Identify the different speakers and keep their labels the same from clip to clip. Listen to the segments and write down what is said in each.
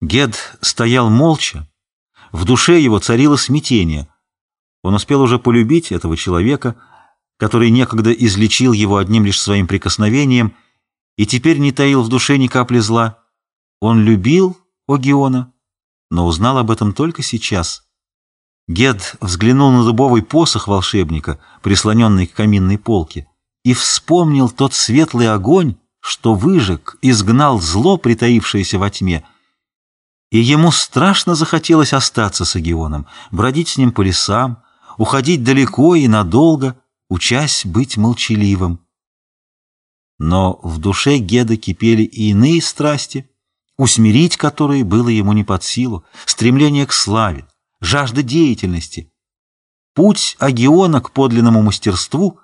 Speaker 1: Гед стоял молча. В душе его царило смятение. Он успел уже полюбить этого человека, который некогда излечил его одним лишь своим прикосновением и теперь не таил в душе ни капли зла. Он любил Огиона, но узнал об этом только сейчас. Гед взглянул на дубовый посох волшебника, прислоненный к каминной полке, и вспомнил тот светлый огонь, что выжег, изгнал зло, притаившееся во тьме, и ему страшно захотелось остаться с Агионом, бродить с ним по лесам, уходить далеко и надолго, учась быть молчаливым. Но в душе Геда кипели и иные страсти, усмирить которые было ему не под силу, стремление к славе, жажда деятельности. Путь Агиона к подлинному мастерству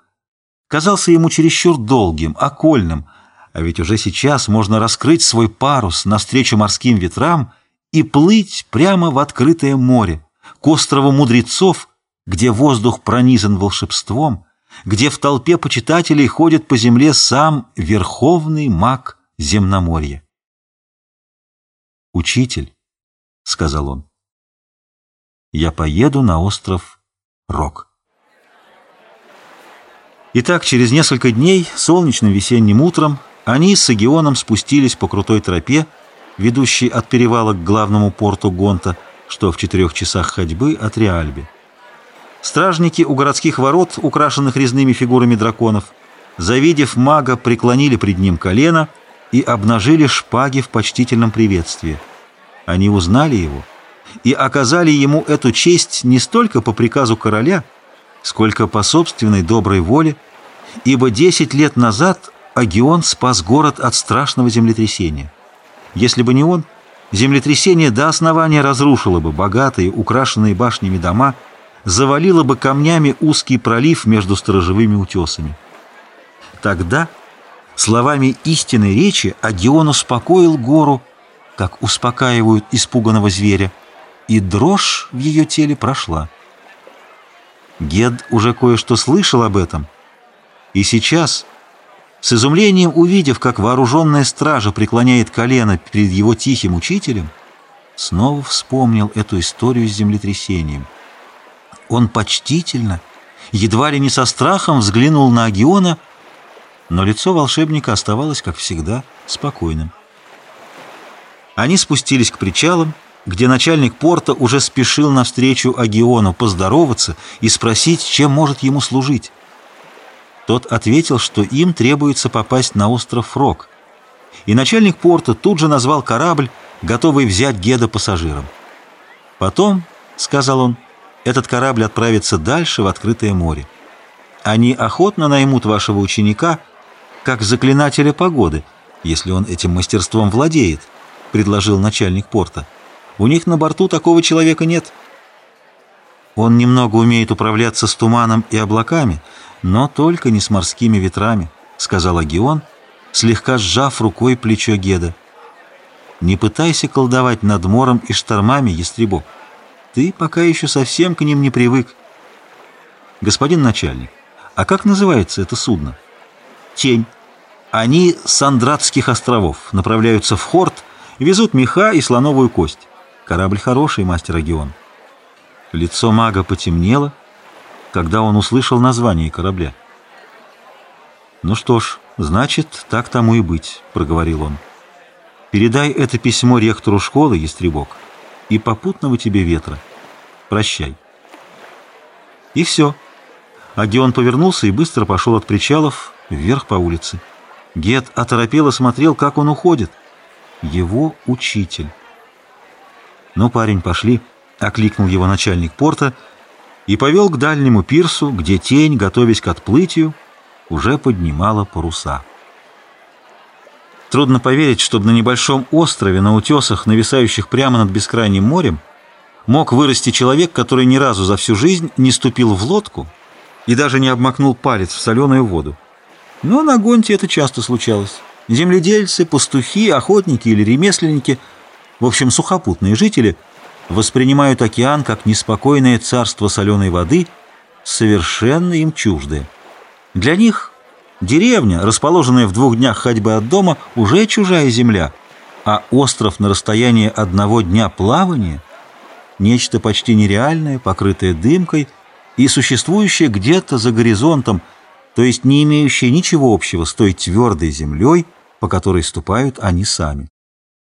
Speaker 1: казался ему чересчур долгим, окольным, а ведь уже сейчас можно раскрыть свой парус навстречу морским ветрам и плыть прямо в открытое море, к острову мудрецов, где воздух пронизан волшебством, где в толпе почитателей ходит по земле сам верховный маг земноморья. «Учитель», — сказал он, — «я поеду на остров Рок». Итак, через несколько дней, солнечным весенним утром, они с Агионом спустились по крутой тропе, ведущей от перевала к главному порту Гонта, что в четырех часах ходьбы от Реальби. Стражники у городских ворот, украшенных резными фигурами драконов, завидев мага, преклонили пред ним колено и обнажили шпаги в почтительном приветствии. Они узнали его и оказали ему эту честь не столько по приказу короля, сколько по собственной доброй воле, ибо десять лет назад Агион спас город от страшного землетрясения. Если бы не он, землетрясение до основания разрушило бы богатые, украшенные башнями дома, завалило бы камнями узкий пролив между сторожевыми утесами. Тогда словами истинной речи Агион успокоил гору, как успокаивают испуганного зверя, и дрожь в ее теле прошла. Гед уже кое-что слышал об этом, и сейчас с изумлением увидев, как вооруженная стража преклоняет колено перед его тихим учителем, снова вспомнил эту историю с землетрясением. Он почтительно, едва ли не со страхом взглянул на Агиона, но лицо волшебника оставалось, как всегда, спокойным. Они спустились к причалам, где начальник порта уже спешил навстречу Агиону поздороваться и спросить, чем может ему служить. Тот ответил, что им требуется попасть на остров Рок. И начальник порта тут же назвал корабль, готовый взять Геда пассажиром. «Потом», — сказал он, — «этот корабль отправится дальше в открытое море. Они охотно наймут вашего ученика, как заклинателя погоды, если он этим мастерством владеет», — предложил начальник порта. «У них на борту такого человека нет». Он немного умеет управляться с туманом и облаками, но только не с морскими ветрами, — сказал Агион, слегка сжав рукой плечо Геда. Не пытайся колдовать над мором и штормами, ястребок. Ты пока еще совсем к ним не привык. Господин начальник, а как называется это судно? Тень. Они с Андратских островов, направляются в Хорт, везут меха и слоновую кость. Корабль хороший, мастер Агион. Лицо мага потемнело, когда он услышал название корабля. «Ну что ж, значит, так тому и быть», — проговорил он. «Передай это письмо ректору школы, Ястребок, и попутного тебе ветра. Прощай». И все. Агион повернулся и быстро пошел от причалов вверх по улице. Гет оторопело смотрел, как он уходит. Его учитель. «Ну, парень, пошли», — окликнул его начальник порта — и повел к дальнему пирсу, где тень, готовясь к отплытию, уже поднимала паруса. Трудно поверить, чтобы на небольшом острове, на утесах, нависающих прямо над бескрайним морем, мог вырасти человек, который ни разу за всю жизнь не ступил в лодку и даже не обмакнул палец в соленую воду. Но на Гонте это часто случалось. Земледельцы, пастухи, охотники или ремесленники, в общем, сухопутные жители – воспринимают океан как неспокойное царство соленой воды, совершенно им чуждое. Для них деревня, расположенная в двух днях ходьбы от дома, уже чужая земля, а остров на расстоянии одного дня плавания — нечто почти нереальное, покрытое дымкой и существующее где-то за горизонтом, то есть не имеющее ничего общего с той твердой землей, по которой ступают они сами.